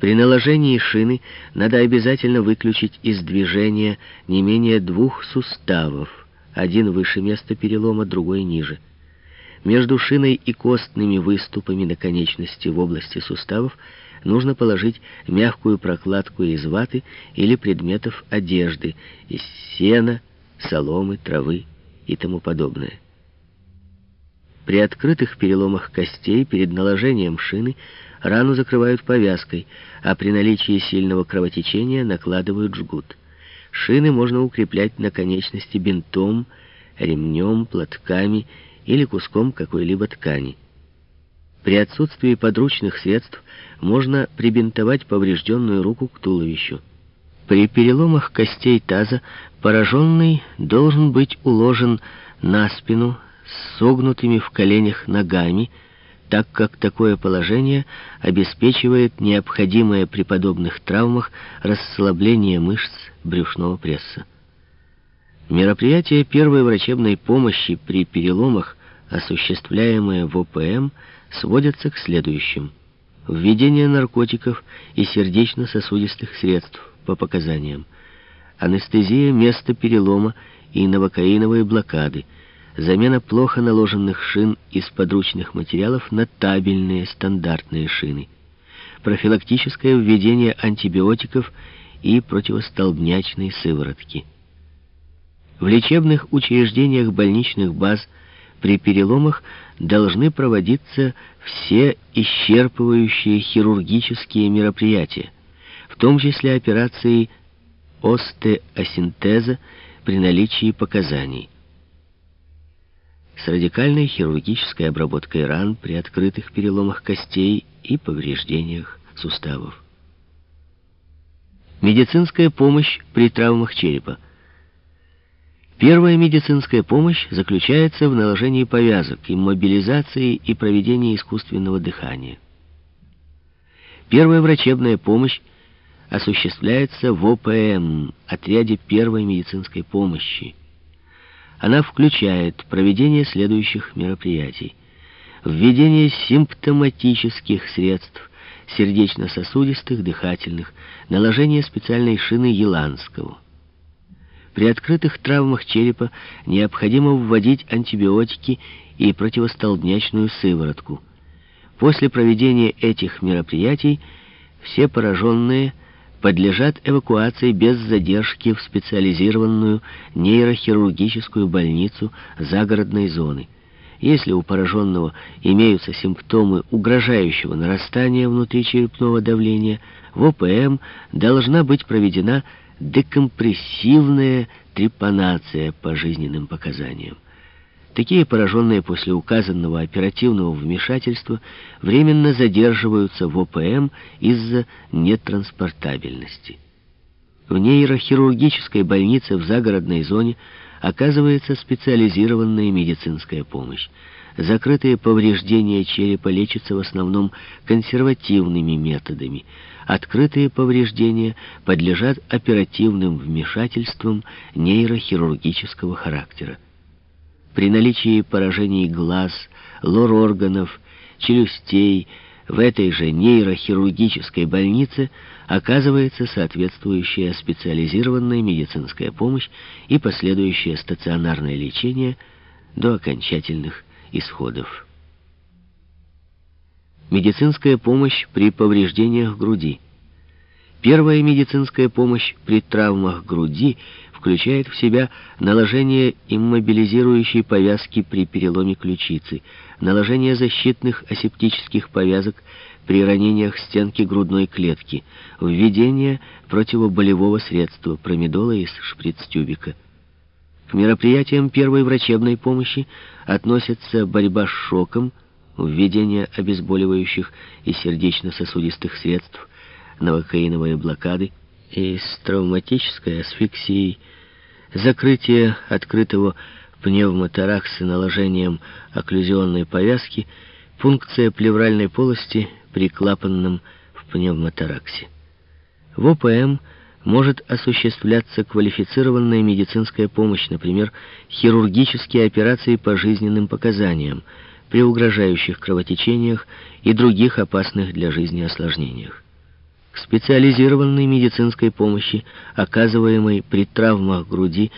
При наложении шины надо обязательно выключить из движения не менее двух суставов, один выше места перелома, другой ниже. Между шиной и костными выступами на конечности в области суставов нужно положить мягкую прокладку из ваты или предметов одежды, из сена, соломы, травы и тому подобное. При открытых переломах костей перед наложением шины рану закрывают повязкой, а при наличии сильного кровотечения накладывают жгут. Шины можно укреплять на конечности бинтом, ремнем, платками или куском какой-либо ткани. При отсутствии подручных средств можно прибинтовать поврежденную руку к туловищу. При переломах костей таза пораженный должен быть уложен на спину с согнутыми в коленях ногами, так как такое положение обеспечивает необходимое при подобных травмах расслабление мышц брюшного пресса. Мероприятия первой врачебной помощи при переломах, осуществляемые в ОПМ, сводятся к следующим. Введение наркотиков и сердечно-сосудистых средств по показаниям, анестезия места перелома и новокаиновые блокады – замена плохо наложенных шин из подручных материалов на табельные стандартные шины, профилактическое введение антибиотиков и противостолбнячной сыворотки. В лечебных учреждениях больничных баз при переломах должны проводиться все исчерпывающие хирургические мероприятия, в том числе операции остеосинтеза при наличии показаний с радикальной хирургической обработкой ран при открытых переломах костей и повреждениях суставов. Медицинская помощь при травмах черепа. Первая медицинская помощь заключается в наложении повязок, иммобилизации и проведении искусственного дыхания. Первая врачебная помощь осуществляется в ОПМ, отряде первой медицинской помощи, она включает проведение следующих мероприятий. Введение симптоматических средств, сердечно-сосудистых, дыхательных, наложение специальной шины Еланского. При открытых травмах черепа необходимо вводить антибиотики и противостолбнячную сыворотку. После проведения этих мероприятий все пораженные – подлежат эвакуации без задержки в специализированную нейрохирургическую больницу загородной зоны. Если у пораженного имеются симптомы угрожающего нарастания внутричерепного давления, в ОПМ должна быть проведена декомпрессивная трепанация по жизненным показаниям. Такие пораженные после указанного оперативного вмешательства временно задерживаются в ОПМ из-за нетранспортабельности. В нейрохирургической больнице в загородной зоне оказывается специализированная медицинская помощь. Закрытые повреждения черепа лечатся в основном консервативными методами. Открытые повреждения подлежат оперативным вмешательствам нейрохирургического характера. При наличии поражений глаз, лор-органов, челюстей в этой же нейрохирургической больнице оказывается соответствующая специализированная медицинская помощь и последующее стационарное лечение до окончательных исходов. Медицинская помощь при повреждениях груди. Первая медицинская помощь при травмах груди – включает в себя наложение иммобилизирующей повязки при переломе ключицы, наложение защитных асептических повязок при ранениях стенки грудной клетки, введение противоболевого средства промедола из шприц-тюбика. К мероприятиям первой врачебной помощи относятся борьба с шоком, введение обезболивающих и сердечно-сосудистых средств, новокаиновые блокады и с травматической асфиксией, закрытие открытого пневмоторакса наложением окклюзионной повязки, пункция плевральной полости при клапанном в пневмотораксе. В ОПМ может осуществляться квалифицированная медицинская помощь, например, хирургические операции по жизненным показаниям, при угрожающих кровотечениях и других опасных для жизни осложнениях. Специализированной медицинской помощи, оказываемой при травмах груди